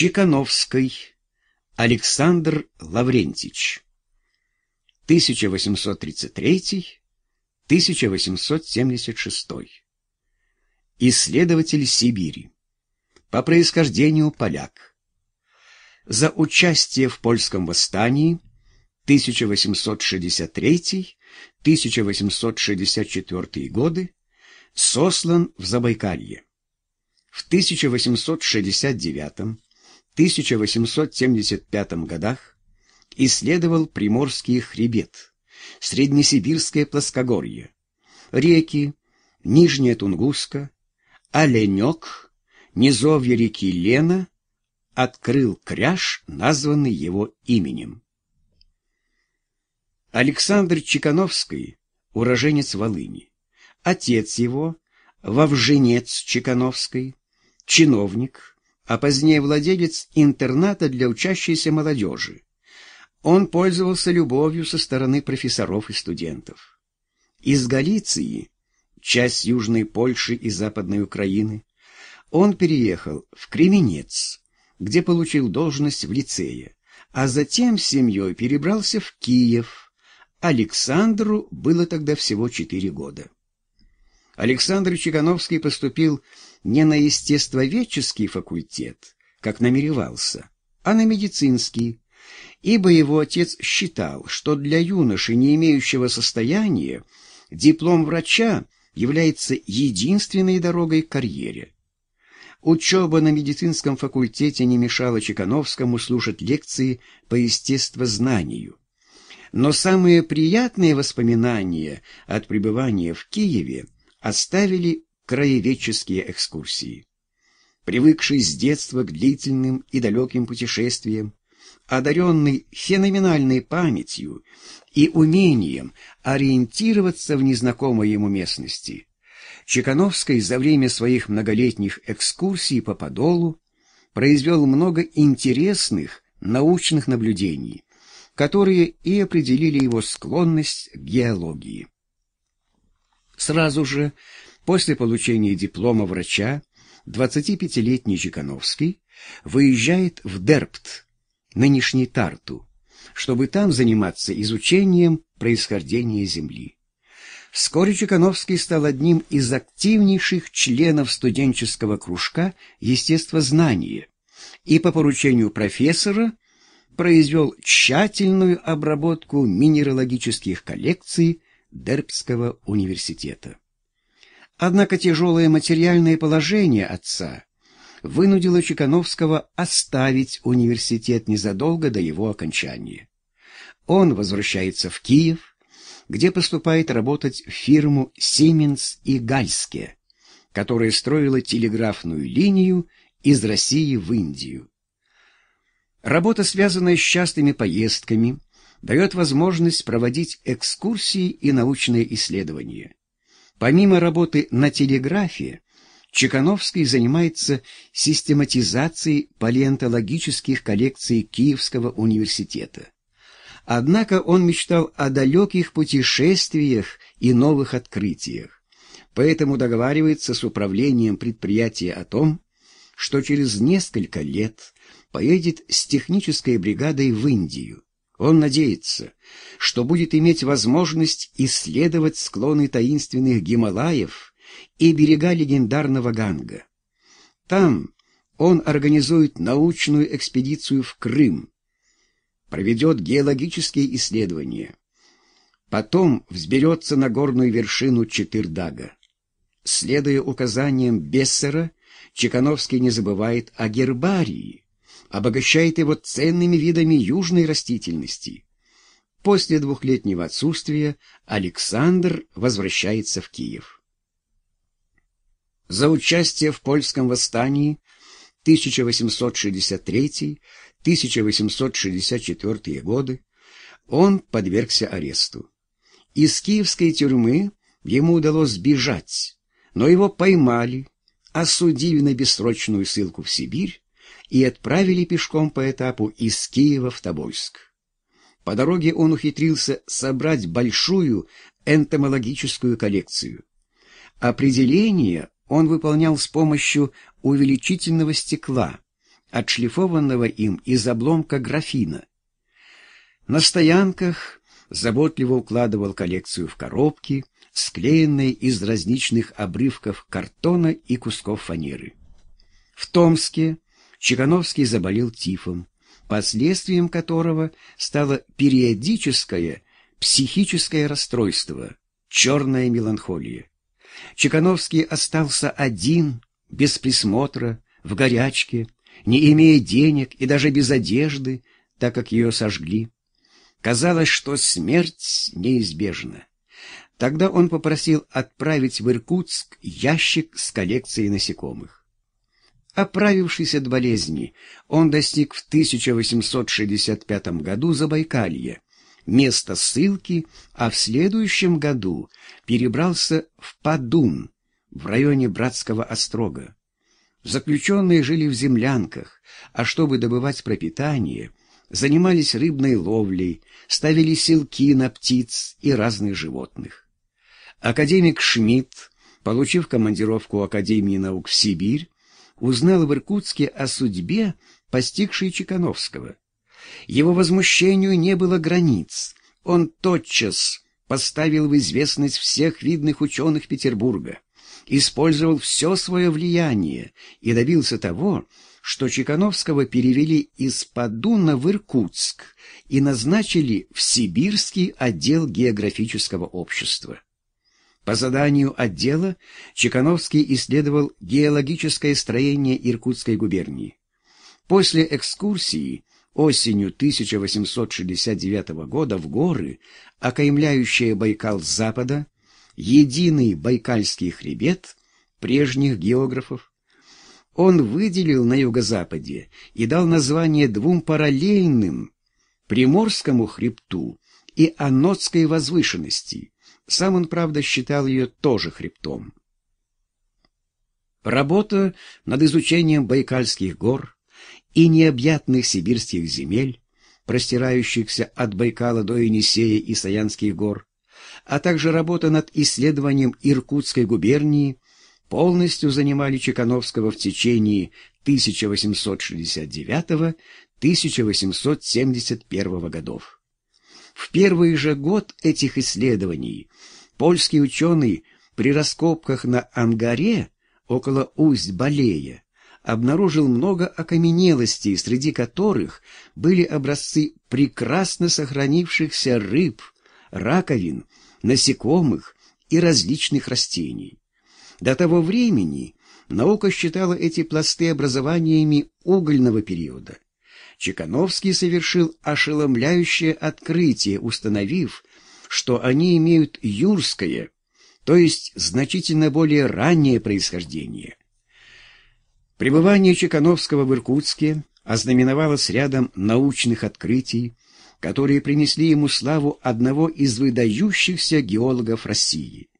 Чекановской. Александр Лаврентич. 1833-1876 Исследователь Сибири. По происхождению поляк. За участие в польском восстании 1863-1864 годы сослан в Забайкалье. В 1869-1875 годах исследовал Приморский хребет, Среднесибирское плоскогорье, реки Нижняя Тунгуска, Оленек, низовья реки Лена, открыл кряж, названный его именем. Александр Чекановский, уроженец Волыни. Отец его, Вовженец Чекановский, чиновник, а позднее владелец интерната для учащейся молодежи. Он пользовался любовью со стороны профессоров и студентов. Из Галиции, часть Южной Польши и Западной Украины, он переехал в Кременец, где получил должность в лицее, а затем с семьей перебрался в Киев, Александру было тогда всего четыре года. Александр Чекановский поступил не на естествоведческий факультет, как намеревался, а на медицинский, ибо его отец считал, что для юноши, не имеющего состояния, диплом врача является единственной дорогой к карьере. Учеба на медицинском факультете не мешала Чекановскому слушать лекции по естествознанию. Но самые приятные воспоминания от пребывания в Киеве оставили краеведческие экскурсии. Привыкший с детства к длительным и далеким путешествиям, одаренный феноменальной памятью и умением ориентироваться в незнакомой ему местности, Чекановский за время своих многолетних экскурсий по Подолу произвел много интересных научных наблюдений, которые и определили его склонность к геологии. Сразу же после получения диплома врача 25-летний Чекановский выезжает в Дерпт, нынешний Тарту, чтобы там заниматься изучением происхождения Земли. Вскоре Чекановский стал одним из активнейших членов студенческого кружка естествознания и по поручению профессора произвел тщательную обработку минералогических коллекций Дербского университета. Однако тяжелое материальное положение отца вынудило Чекановского оставить университет незадолго до его окончания. Он возвращается в Киев, где поступает работать в фирму «Сименс и Гальске», которая строила телеграфную линию из России в Индию. Работа, связанная с частыми поездками, дает возможность проводить экскурсии и научные исследования. Помимо работы на телеграфе, Чекановский занимается систематизацией палеонтологических коллекций Киевского университета. Однако он мечтал о далеких путешествиях и новых открытиях, поэтому договаривается с управлением предприятия о том, что через несколько лет поедет с технической бригадой в Индию. Он надеется, что будет иметь возможность исследовать склоны таинственных Гималаев и берега легендарного Ганга. Там он организует научную экспедицию в Крым, проведет геологические исследования. Потом взберется на горную вершину Четырдага. Следуя указаниям Бессера, Чекановский не забывает о гербарии, обогащает его ценными видами южной растительности. После двухлетнего отсутствия Александр возвращается в Киев. За участие в польском восстании 1863-1864 годы он подвергся аресту. Из киевской тюрьмы ему удалось сбежать, но его поймали, осудили на бессрочную ссылку в Сибирь и отправили пешком по этапу из Киева в Тобольск. По дороге он ухитрился собрать большую энтомологическую коллекцию. Определение он выполнял с помощью увеличительного стекла, отшлифованного им из обломка графина. На стоянках заботливо укладывал коллекцию в коробки, склеенные из различных обрывков картона и кусков фанеры. В Томске Чекановский заболел тифом, последствием которого стало периодическое психическое расстройство, черная меланхолия. Чекановский остался один, без присмотра, в горячке, не имея денег и даже без одежды, так как ее сожгли. Казалось, что смерть неизбежна. Тогда он попросил отправить в Иркутск ящик с коллекцией насекомых. Оправившись от болезни, он достиг в 1865 году Забайкалья, места ссылки, а в следующем году перебрался в Падун, в районе Братского острога. Заключенные жили в землянках, а чтобы добывать пропитание, занимались рыбной ловлей, ставили селки на птиц и разных животных. Академик Шмидт, получив командировку Академии наук в Сибирь, узнал в Иркутске о судьбе, постигшей Чекановского. Его возмущению не было границ. Он тотчас поставил в известность всех видных ученых Петербурга, использовал все свое влияние и добился того, что Чекановского перевели из Падуна в Иркутск и назначили в Сибирский отдел географического общества. По заданию отдела Чекановский исследовал геологическое строение Иркутской губернии. После экскурсии осенью 1869 года в горы, окаймляющие Байкал с запада, единый Байкальский хребет прежних географов, он выделил на юго-западе и дал название двум параллельным Приморскому хребту и Анотской возвышенности. Сам он, правда, считал ее тоже хребтом. Работа над изучением Байкальских гор и необъятных сибирских земель, простирающихся от Байкала до Енисея и Саянских гор, а также работа над исследованием Иркутской губернии полностью занимали Чекановского в течение 1869-1871 годов. В первый же год этих исследований польский ученый при раскопках на Ангаре около Усть-Балея обнаружил много окаменелостей, среди которых были образцы прекрасно сохранившихся рыб, раковин, насекомых и различных растений. До того времени наука считала эти пласты образованиями угольного периода. Чекановский совершил ошеломляющее открытие, установив, что они имеют юрское, то есть значительно более раннее происхождение. Пребывание Чекановского в Иркутске ознаменовалось рядом научных открытий, которые принесли ему славу одного из выдающихся геологов России.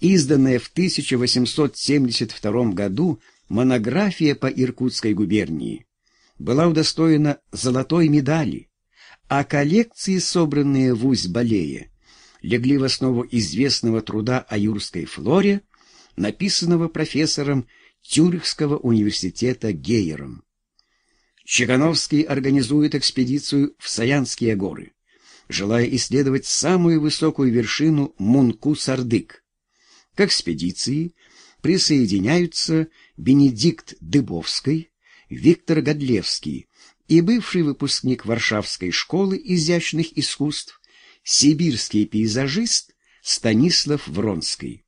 Изданная в 1872 году монография по Иркутской губернии была удостоена золотой медали, а коллекции, собранные в Усть-Балее, легли в основу известного труда о юрской флоре, написанного профессором Тюрихского университета Гейером. Чекановский организует экспедицию в Саянские горы, желая исследовать самую высокую вершину Мунку-Сардык. К экспедиции присоединяются Бенедикт Дыбовский, Виктор Годлевский и бывший выпускник Варшавской школы изящных искусств, сибирский пейзажист Станислав Вронский.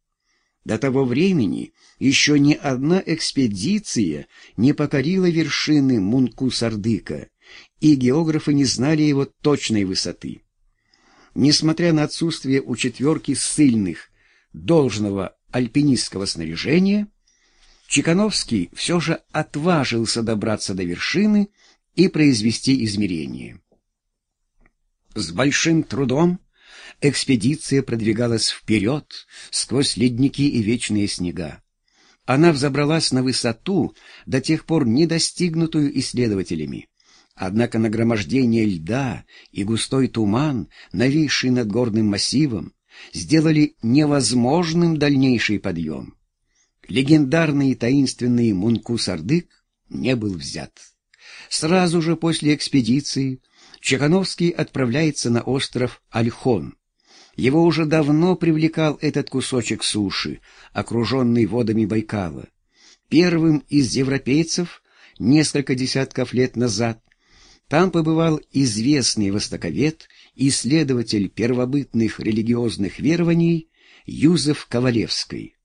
До того времени еще ни одна экспедиция не покорила вершины Мунку-Сардыка, и географы не знали его точной высоты. Несмотря на отсутствие у четверки ссыльных должного альпинистского снаряжения, Чекановский все же отважился добраться до вершины и произвести измерения. С большим трудом экспедиция продвигалась вперед сквозь ледники и вечные снега. Она взобралась на высоту, до тех пор не достигнутую исследователями. Однако нагромождение льда и густой туман, нависший над горным массивом, сделали невозможным дальнейший подъем. Легендарный и таинственный Мунку-Сардык не был взят. Сразу же после экспедиции Чехановский отправляется на остров Альхон. Его уже давно привлекал этот кусочек суши, окруженный водами Байкала. Первым из европейцев несколько десятков лет назад там побывал известный востоковед, исследователь первобытных религиозных верований Юзеф Ковалевский.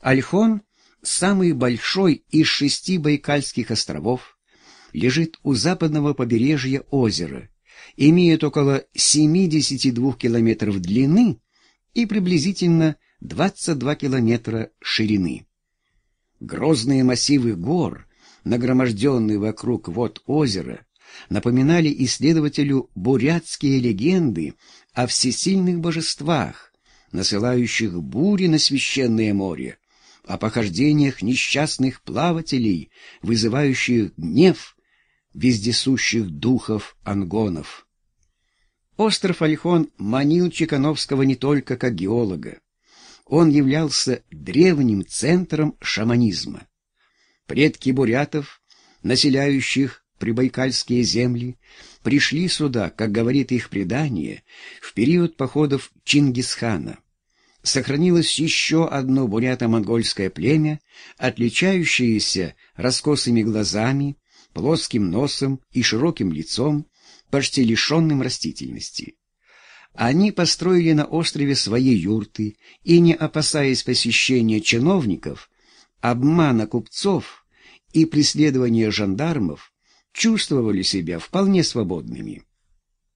Альхон, самый большой из шести Байкальских островов, лежит у западного побережья озера, имеет около 72 километров длины и приблизительно 22 километра ширины. Грозные массивы гор, нагроможденные вокруг вод озера, напоминали исследователю бурятские легенды о всесильных божествах, насылающих бури на священное море, о похождениях несчастных плавателей, вызывающих гнев вездесущих духов ангонов. Остров Альхон манил Чекановского не только как геолога. Он являлся древним центром шаманизма. Предки бурятов, населяющих прибайкальские земли, пришли сюда, как говорит их предание, в период походов Чингисхана. Сохранилось еще одно бурято-монгольское племя, отличающееся раскосыми глазами, плоским носом и широким лицом, почти лишенным растительности. Они построили на острове свои юрты и, не опасаясь посещения чиновников, обмана купцов и преследования жандармов, чувствовали себя вполне свободными.